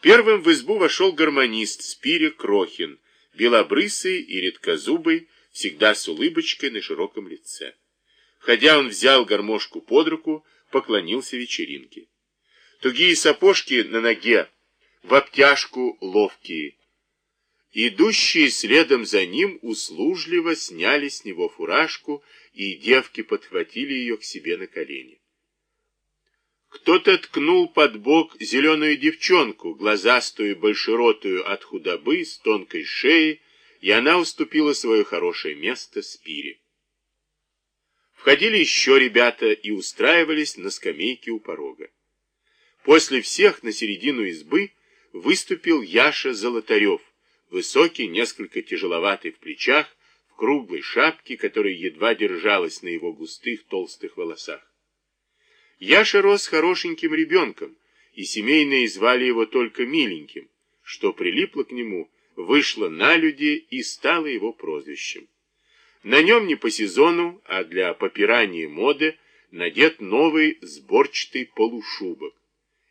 Первым в избу вошел гармонист Спири Крохин, белобрысый и редкозубый, всегда с улыбочкой на широком лице. Входя, он взял гармошку под руку, поклонился вечеринке. Тугие сапожки на ноге, в обтяжку ловкие. Идущие следом за ним услужливо сняли с него фуражку, и девки подхватили ее к себе на колени. Кто-то ткнул под бок зеленую девчонку, глазастую, большеротую от худобы, с тонкой шеей, и она уступила свое хорошее место Спире. Входили еще ребята и устраивались на скамейке у порога. После всех на середину избы выступил Яша Золотарев, высокий, несколько тяжеловатый в плечах, в круглой шапке, которая едва держалась на его густых толстых волосах. Яша рос хорошеньким ребенком, и семейные звали его только миленьким, что прилипло к нему, вышло на люди и стало его прозвищем. На нем не по сезону, а для попирания моды надет новый сборчатый полушубок.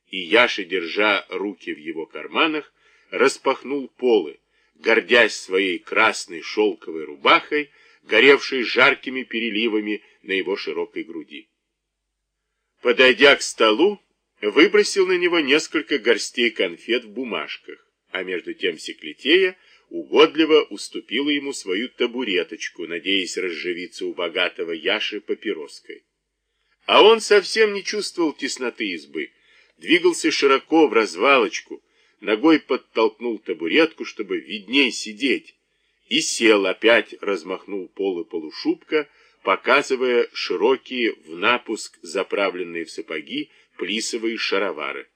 И Яша, держа руки в его карманах, распахнул полы, гордясь своей красной шелковой рубахой, горевшей жаркими переливами на его широкой груди. Подойдя к столу, выбросил на него несколько горстей конфет в бумажках, а между тем секлетея угодливо уступила ему свою табуреточку, надеясь разживиться у богатого Яши папироской. А он совсем не чувствовал тесноты избы, двигался широко в развалочку, ногой подтолкнул табуретку, чтобы видней сидеть, и сел опять, размахнул полы полушубка, показывая широкие в напуск заправленные в сапоги плисовые шаровары.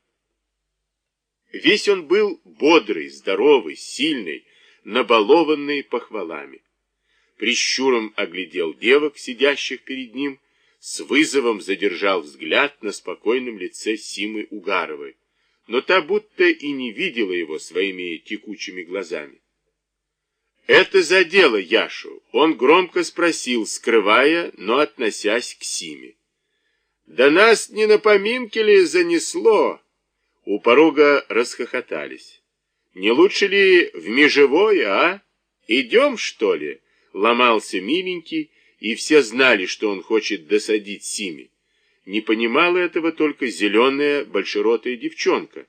Весь он был бодрый, здоровый, сильный, набалованный похвалами. Прищуром оглядел девок, сидящих перед ним, с вызовом задержал взгляд на спокойном лице Симы Угаровой, но та будто и не видела его своими текучими глазами. Это задело Яшу. Он громко спросил, скрывая, но относясь к Симе. «Да нас не на поминке ли занесло?» У порога расхохотались. «Не лучше ли в межевое, а? Идем, что ли?» Ломался миленький, и все знали, что он хочет досадить Симе. Не понимала этого только зеленая большеротая девчонка.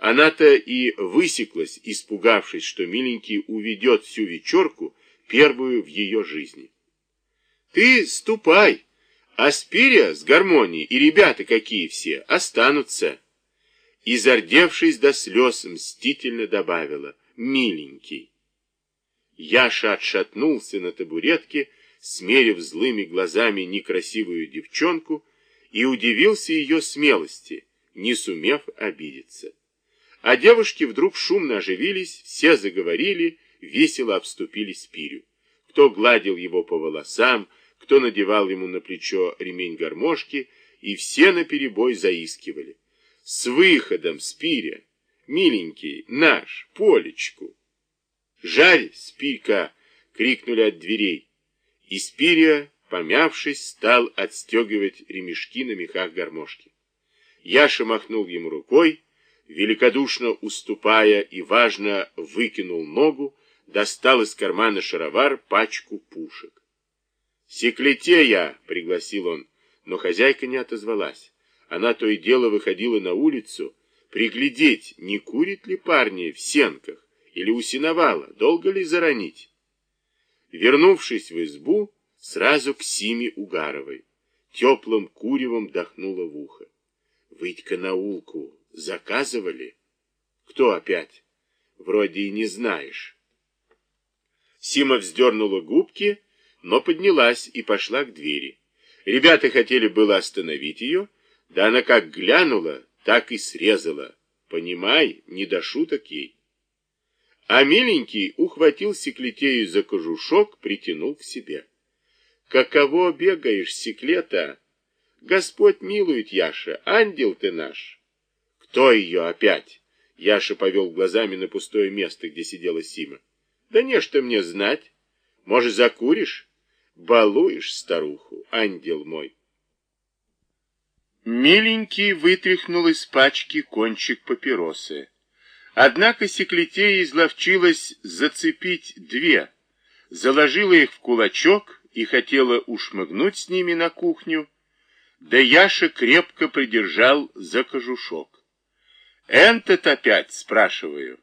Она-то и высеклась, испугавшись, что миленький уведет всю вечерку, первую в ее жизни. Ты ступай, а Спирия с гармонией и ребята какие все останутся. И, зардевшись до слез, мстительно добавила «миленький». Яша отшатнулся на табуретке, смерив злыми глазами некрасивую девчонку, и удивился ее смелости, не сумев обидеться. А девушки вдруг шумно оживились, все заговорили, весело обступили Спирю. Кто гладил его по волосам, кто надевал ему на плечо ремень гармошки, и все наперебой заискивали. «С выходом, Спиря! Миленький, наш, Полечку!» «Жарь, Спирька!» — крикнули от дверей. И Спирия, помявшись, стал отстегивать ремешки на мехах гармошки. Яша махнул ему рукой, великодушно уступая и важно выкинул ногу, достал из кармана шаровар пачку пушек. «Секлетея!» — пригласил он, но хозяйка не отозвалась. Она то и дело выходила на улицу, приглядеть, не курит ли парни в сенках или у сеновала, долго ли заронить. Вернувшись в избу, сразу к Симе Угаровой. Теплым куревом дохнула в ухо. «Выйдь-ка на улку, Заказывали? Кто опять? Вроде и не знаешь. Сима вздернула губки, но поднялась и пошла к двери. Ребята хотели было остановить ее, да она как глянула, так и срезала. Понимай, не до шуток ей. А миленький ухватил секлетею за кожушок, притянул к себе. Каково бегаешь, секлета? Господь милует, Яша, ангел ты наш. Кто ее опять? Яша повел глазами на пустое место, где сидела Сима. Да не что мне знать. Может, закуришь? Балуешь старуху, ангел мой. Миленький вытряхнул из пачки кончик папиросы. Однако Секлетея изловчилась зацепить две, заложила их в кулачок и хотела ушмыгнуть с ними на кухню, да Яша крепко придержал за кожушок. «Энтот опять?» — спрашиваю.